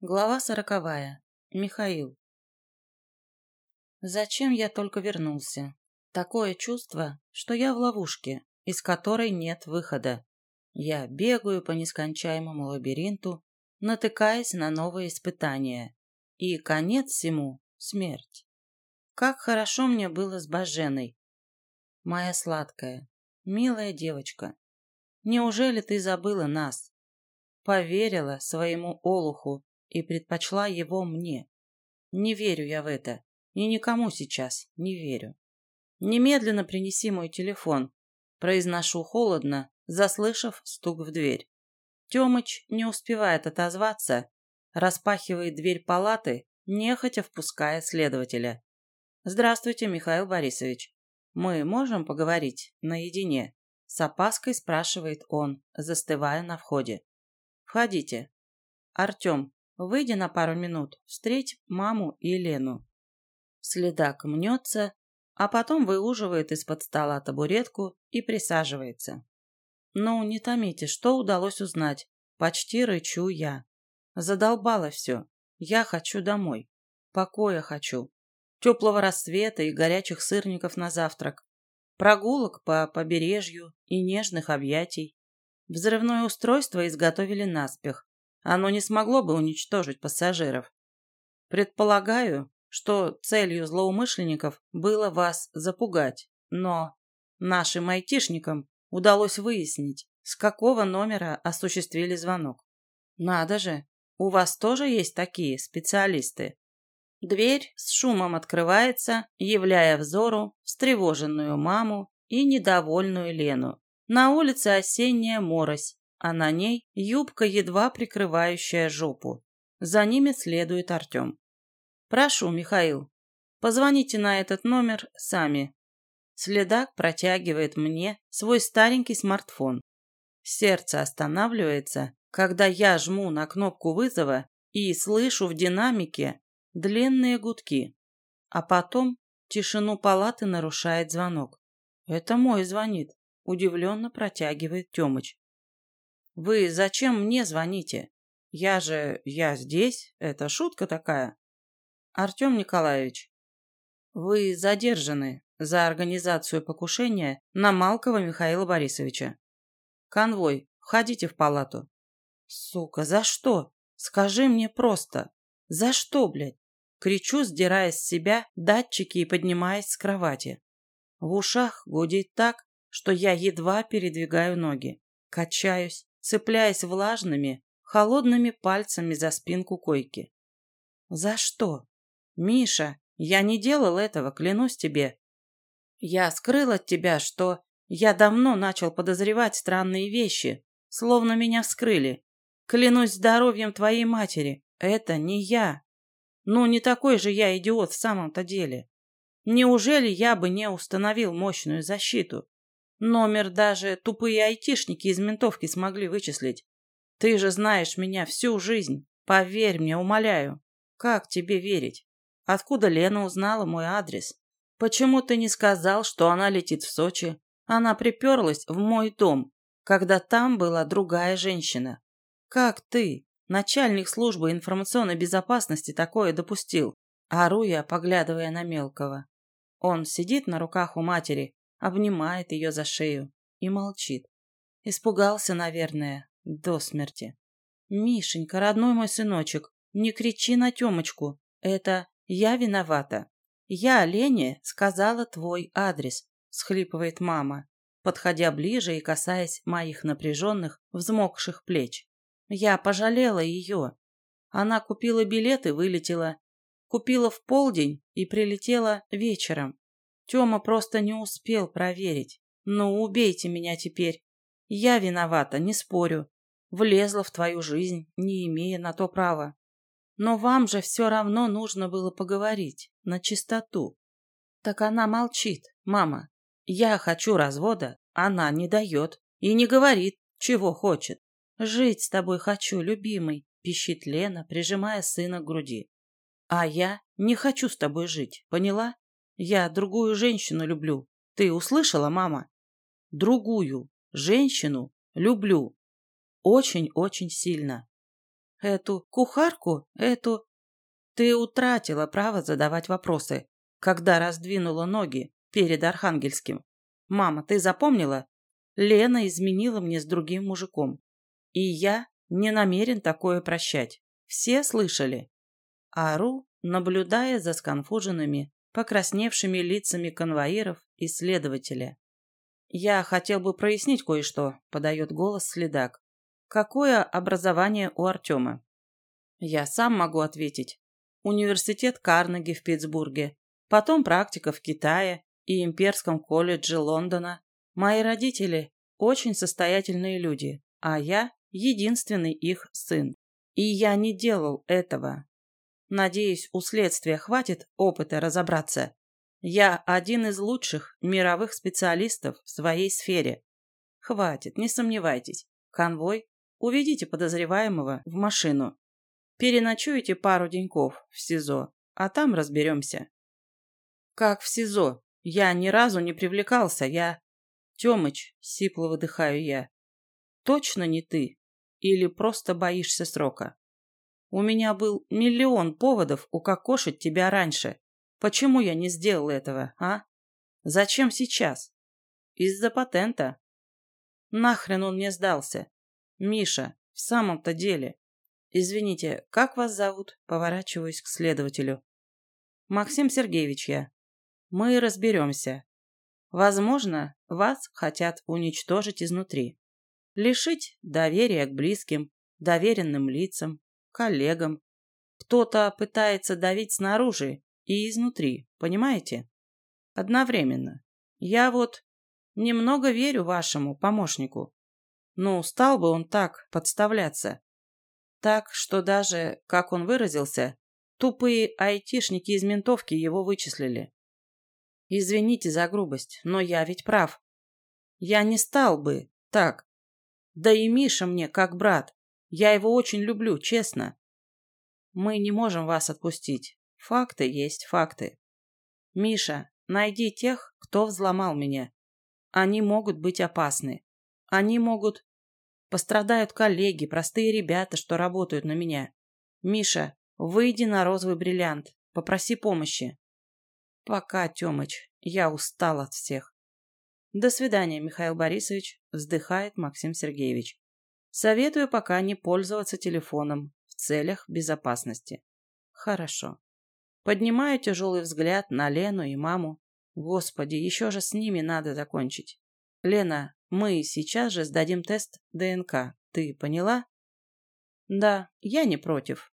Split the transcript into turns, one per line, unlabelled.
Глава сороковая. Михаил. Зачем я только вернулся? Такое чувство, что я в ловушке, из которой нет выхода. Я бегаю по нескончаемому лабиринту, натыкаясь на новые испытания. И конец всему — смерть. Как хорошо мне было с Баженой. Моя сладкая, милая девочка. Неужели ты забыла нас? Поверила своему олуху, и предпочла его мне. Не верю я в это. И никому сейчас не верю. Немедленно принеси мой телефон. Произношу холодно, заслышав стук в дверь. Темыч не успевает отозваться, распахивает дверь палаты, нехотя впуская следователя. «Здравствуйте, Михаил Борисович. Мы можем поговорить наедине?» С опаской спрашивает он, застывая на входе. «Входите». «Артем, Выйди на пару минут, встреть маму и Лену. Следак мнется, а потом выуживает из-под стола табуретку и присаживается. Ну, не томите, что удалось узнать? Почти рычу я. Задолбало все. Я хочу домой. Покоя хочу. Теплого рассвета и горячих сырников на завтрак. Прогулок по побережью и нежных объятий. Взрывное устройство изготовили наспех. Оно не смогло бы уничтожить пассажиров. Предполагаю, что целью злоумышленников было вас запугать, но нашим айтишникам удалось выяснить, с какого номера осуществили звонок. Надо же, у вас тоже есть такие специалисты. Дверь с шумом открывается, являя взору встревоженную маму и недовольную Лену. На улице осенняя морось, а на ней юбка, едва прикрывающая жопу. За ними следует Артем. «Прошу, Михаил, позвоните на этот номер сами». Следак протягивает мне свой старенький смартфон. Сердце останавливается, когда я жму на кнопку вызова и слышу в динамике длинные гудки. А потом тишину палаты нарушает звонок. Это мой звонит, удивленно протягивает Темыч. Вы зачем мне звоните? Я же... я здесь. Это шутка такая. Артем Николаевич, вы задержаны за организацию покушения на Малкова Михаила Борисовича. Конвой, входите в палату. Сука, за что? Скажи мне просто. За что, блядь? Кричу, сдирая с себя датчики и поднимаясь с кровати. В ушах гудит так, что я едва передвигаю ноги. Качаюсь, цепляясь влажными, холодными пальцами за спинку койки. «За что? Миша, я не делал этого, клянусь тебе. Я скрыл от тебя, что я давно начал подозревать странные вещи, словно меня вскрыли. Клянусь здоровьем твоей матери, это не я. Ну, не такой же я идиот в самом-то деле. Неужели я бы не установил мощную защиту? Номер даже тупые айтишники из ментовки смогли вычислить. Ты же знаешь меня всю жизнь. Поверь мне, умоляю. Как тебе верить? Откуда Лена узнала мой адрес? Почему ты не сказал, что она летит в Сочи? Она приперлась в мой дом, когда там была другая женщина. Как ты, начальник службы информационной безопасности, такое допустил? Ору я, поглядывая на мелкого. Он сидит на руках у матери, обнимает ее за шею и молчит. Испугался, наверное, до смерти. «Мишенька, родной мой сыночек, не кричи на Темочку. Это я виновата. Я Лене сказала твой адрес», — схлипывает мама, подходя ближе и касаясь моих напряженных, взмокших плеч. «Я пожалела ее. Она купила билет и вылетела. Купила в полдень и прилетела вечером. Тёма просто не успел проверить. Ну, убейте меня теперь. Я виновата, не спорю. Влезла в твою жизнь, не имея на то права. Но вам же все равно нужно было поговорить, на чистоту. Так она молчит, мама. Я хочу развода, она не дает и не говорит, чего хочет. Жить с тобой хочу, любимый, пищит Лена, прижимая сына к груди. А я не хочу с тобой жить, поняла? Я другую женщину люблю. Ты услышала, мама? Другую женщину люблю. Очень-очень сильно. Эту кухарку? Эту... Ты утратила право задавать вопросы, когда раздвинула ноги перед Архангельским. Мама, ты запомнила? Лена изменила мне с другим мужиком. И я не намерен такое прощать. Все слышали? Ару, наблюдая за сконфуженными, покрасневшими лицами конвоиров и следователя. «Я хотел бы прояснить кое-что», — подает голос следак. «Какое образование у Артема?» «Я сам могу ответить. Университет Карнеги в Питтсбурге, потом практика в Китае и Имперском колледже Лондона. Мои родители очень состоятельные люди, а я единственный их сын. И я не делал этого. Надеюсь, у следствия хватит опыта разобраться. Я один из лучших мировых специалистов в своей сфере. Хватит, не сомневайтесь. Конвой, уведите подозреваемого в машину. Переночуете пару деньков в СИЗО, а там разберемся. Как в СИЗО? Я ни разу не привлекался, я... Тёмыч, сипло выдыхаю я. Точно не ты? Или просто боишься срока? У меня был миллион поводов укокошить тебя раньше. Почему я не сделал этого, а? Зачем сейчас? Из-за патента. Нахрен он мне сдался? Миша, в самом-то деле. Извините, как вас зовут? Поворачиваюсь к следователю. Максим Сергеевич я. Мы разберемся. Возможно, вас хотят уничтожить изнутри. Лишить доверия к близким, доверенным лицам, коллегам. Кто-то пытается давить снаружи и изнутри, понимаете? Одновременно. Я вот немного верю вашему помощнику. Ну, стал бы он так подставляться. Так, что даже, как он выразился, тупые айтишники из ментовки его вычислили. Извините за грубость, но я ведь прав. Я не стал бы так. Да и Миша мне как брат. Я его очень люблю, честно. Мы не можем вас отпустить. Факты есть факты. Миша, найди тех, кто взломал меня. Они могут быть опасны. Они могут... Пострадают коллеги, простые ребята, что работают на меня. Миша, выйди на розовый бриллиант. Попроси помощи. Пока, Тёмыч. Я устал от всех. До свидания, Михаил Борисович, вздыхает Максим Сергеевич. Советую пока не пользоваться телефоном в целях безопасности. Хорошо. Поднимаю тяжелый взгляд на Лену и маму. Господи, еще же с ними надо закончить. Лена, мы сейчас же сдадим тест ДНК. Ты поняла? Да, я не против.